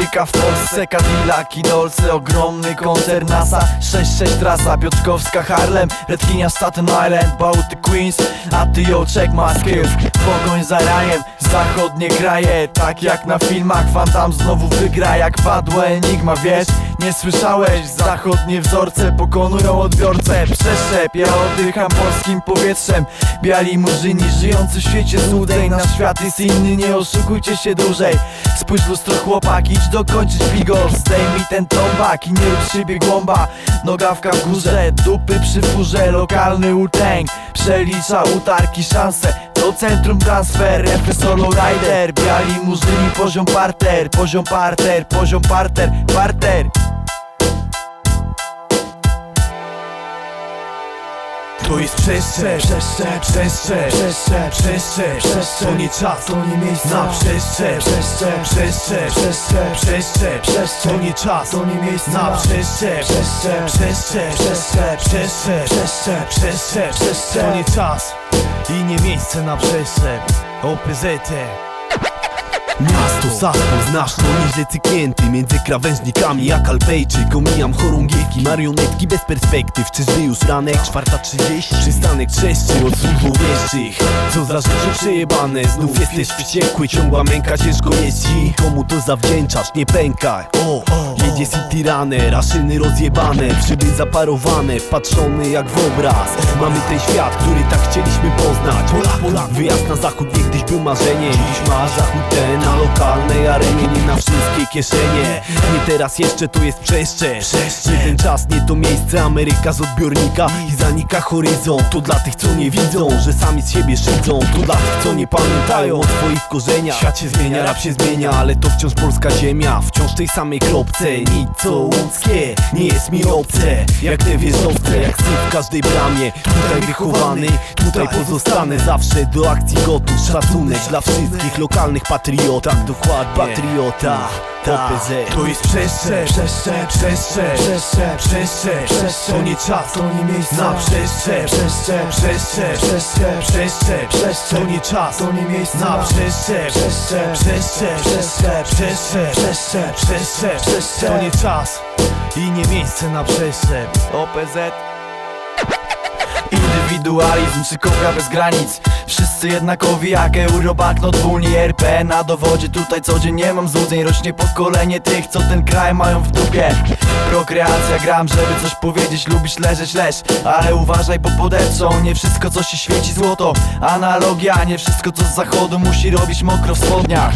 Ameryka w Polsce, Cadillac Dolce Ogromny koncern NASA 6-6 trasa, Piotrkowska Harlem Redkinia Staten Island, Bałty Queens A ty yo, check my skills Pogoń za rajem, zachodnie kraje Tak jak na filmach, Van Damme znowu wygra Jak padła enigma, wiesz? Nie słyszałeś? Zachodnie wzorce pokonują odbiorcę. Przeszczep, ja oddycham polskim powietrzem. Biali murzyni żyjący w świecie złudzeń Nasz świat jest inny, nie oszukujcie się dłużej. Spójrz lustro chłopak, idź dokończyć bigos Zdejmij ten tombak i nie z siebie głąba. Nogawka w górze, dupy przy furze. Lokalny utęg, przelicza utarki szanse. Do centrum transfer, refy solo rider. Biali murzyni, poziom parter, poziom parter, poziom parter, parter To jest przeszczep, Przeszczep, przeszczep, przeszczep, przeszczep, przeszczep. To nie czas, To nie miejsce na przeszczep, Przeszczep, przeszczep, przeszczep, przeszczep, Przeszczep. To nie czas, To nie miejsce na przeszczep, Przeszczep, przeszczep, przeszczep, przeszczep, przeszczep, przeszczep, przeszczep. To nie czas i nie miejsce na przeszczep OPZT Miasto Saspol, znasz to nieźle Między krawężnikami jak Alpejczyk. Omijam chorągiewki, marionetki bez perspektyw. Czyżby już ranek, czwarta trzydzieści. Przystanek trzeszczy od słów wieszczych Co za rzeczy przejebane? Znów jesteś wściekły, ciągła męka Ciężko jest ci, komu to zawdzięczasz? Nie pękaj, o, jedzie City Runner A szyny rozjebane, szyby zaparowane Wpatrzony jak w obraz. Mamy ten świat, który tak chcieliśmy poznać. Polak, Polak, wyjazd na zachód niegdyś był marzeniem. Dziś ma zachód ten na lokalnej arenie Nie na wszystkie kieszenie. Nie teraz jeszcze to jest przeszczep Nie ten czas, nie to miejsce Ameryka z odbiornika i zanika horyzont. To dla tych co nie widzą, że sami z siebie szydzą. To dla tych co nie pamiętają o swoich korzeniach. Świat się zmienia, rap się zmienia, ale to wciąż polska ziemia. Wciąż tej samej kropce, nic co łódzkie Nie jest mi obce, jak te wieżowce Jak syn w każdej bramie. Tutaj wychowany, tutaj pozostanę Zawsze do akcji gotów Szacunek dla wszystkich lokalnych patriotów Dokładnie. Patriota, To jest przeszczep, Przeszczep, przeszczep, przeszczep, przeszczep przeszczep. To nie czas, To nie miejsce na przeszczep Przeszczep, Przeszczep, przeszczep, przeszczep, przeszczep. To nie czas, To nie miejsce na przeszczep Przeszczep, Przeszczep, przeszczep, przeszczep, przeszczep, przeszczep przeszczep. To nie czas i nie miejsce na przeszczep OPZ Indywidualizm czy kopia bez granic? Wszyscy jednakowi jak Eurobaknot w Unii RP Na dowodzie. Tutaj co dzień nie mam złudzeń Rośnie pokolenie tych co ten kraj mają w dupie. Prokreacja gram żeby coś powiedzieć Lubisz leżeć leż. Ale uważaj bo podeprzą Nie wszystko co się świeci złoto. Analogia Nie wszystko co z zachodu musi robić mokro w spodniach